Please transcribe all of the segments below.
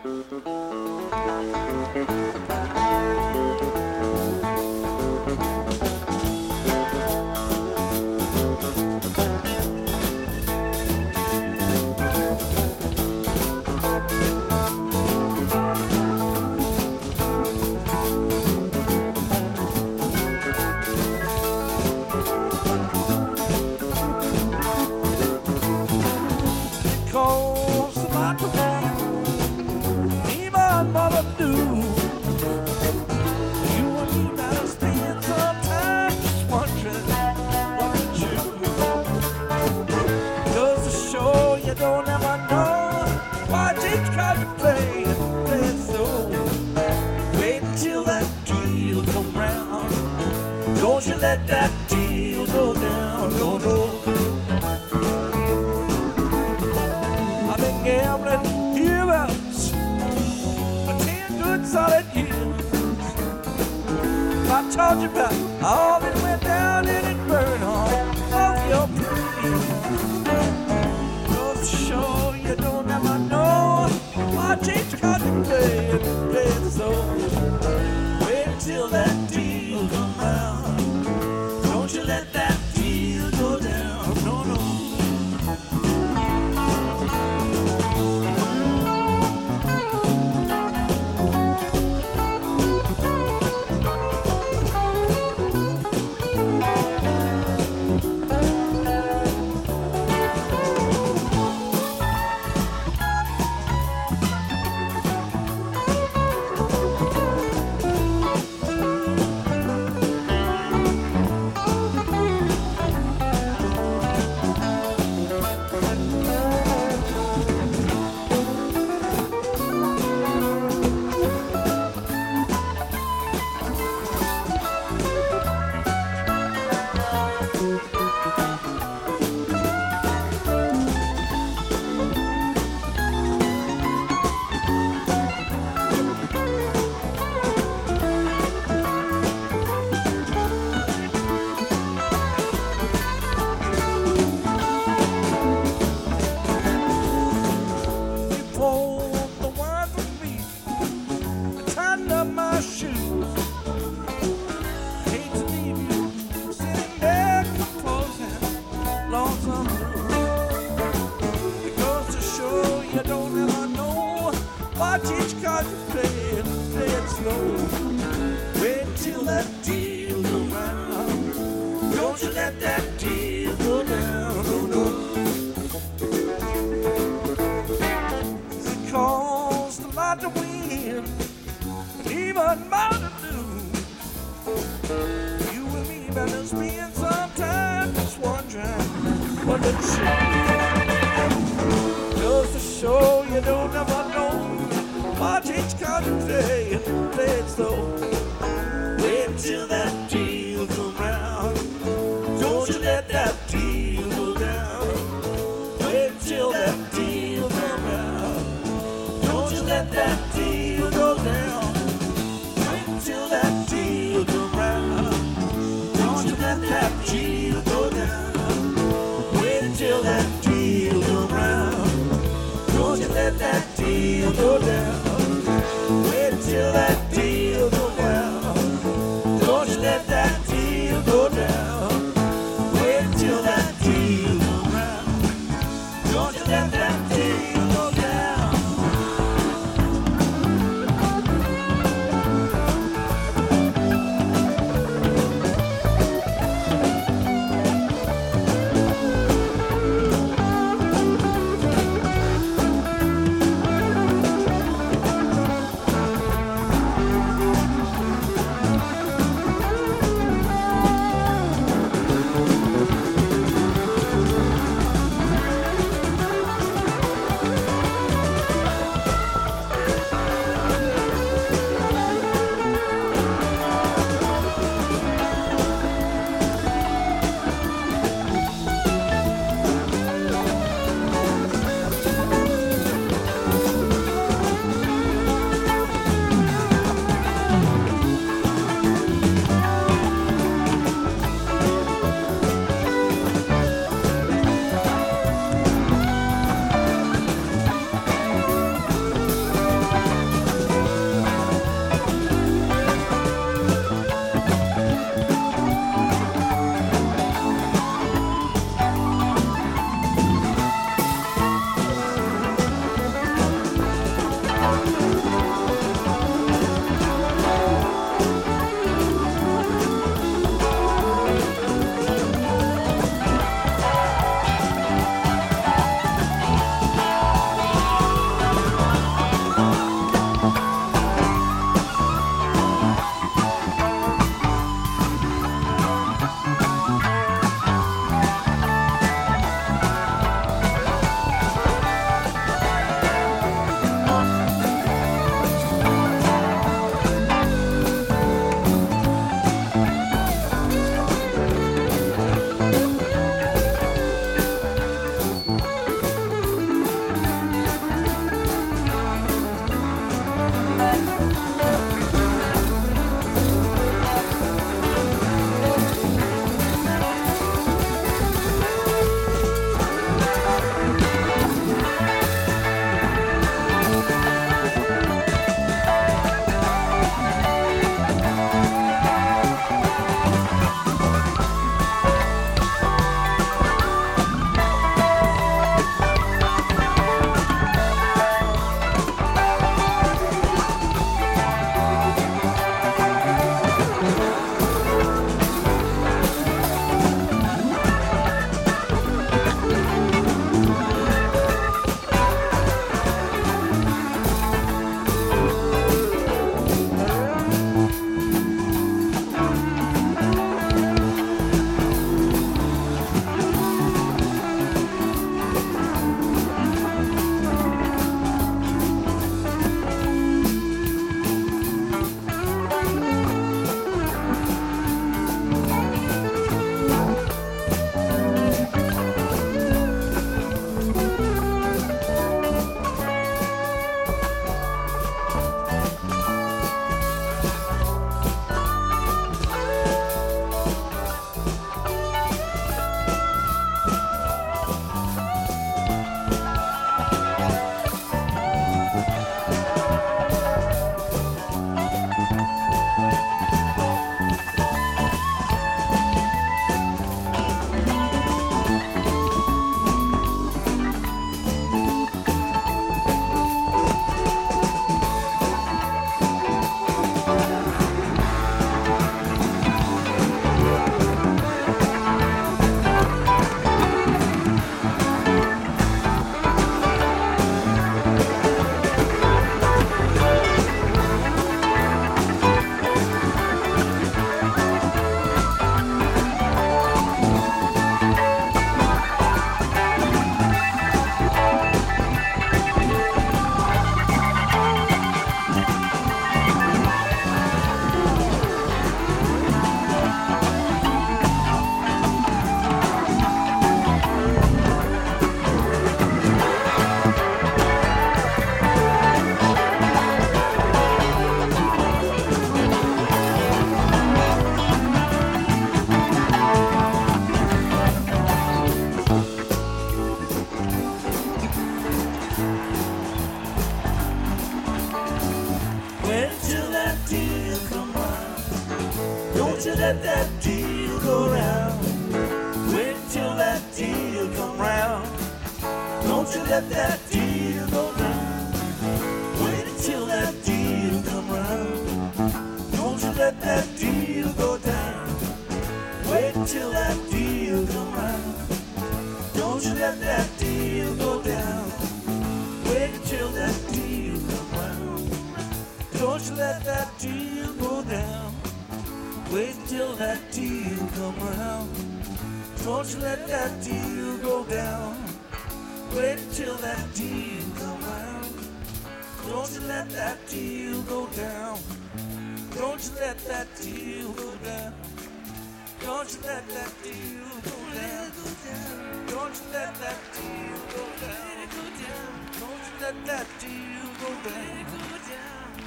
Thank you. told you about all that went down in it burned home of your pain. North show you don't ever know why James Cotton play and play it soul. Wait till that deal come out. Don't you let wind, even Mountain Dew. You and me better spend some time just wondering what the truth is. Just to show you don't ever know. Watch each country and play it so. Wait till that. Theodore let that deal go round. Wait till that deal come round. Don't you let that deal go round. Wait till that deal come round. Don't you let that deal go down. Wait till that deal come round. Don't you let that deal go down. Wait till that deal come round. Don't you let that deal go down. Wait till that deal come around. Don't you let that deal go down. Wait till that deal come around. Don't you let that deal go down. Don't you let that deal go down. Don't you let that deal go down. Don't you let that deal go down. Don't you let that deal go down.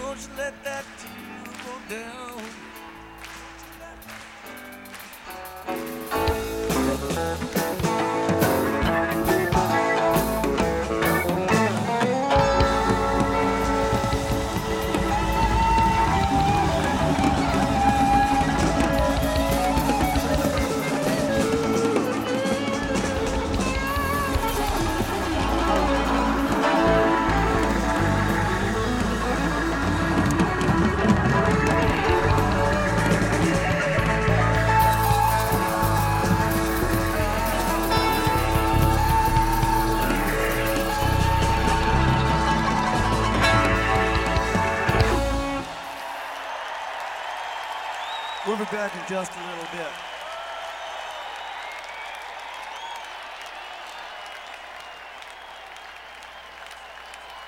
Don't you let that deal go down. back in just a little bit.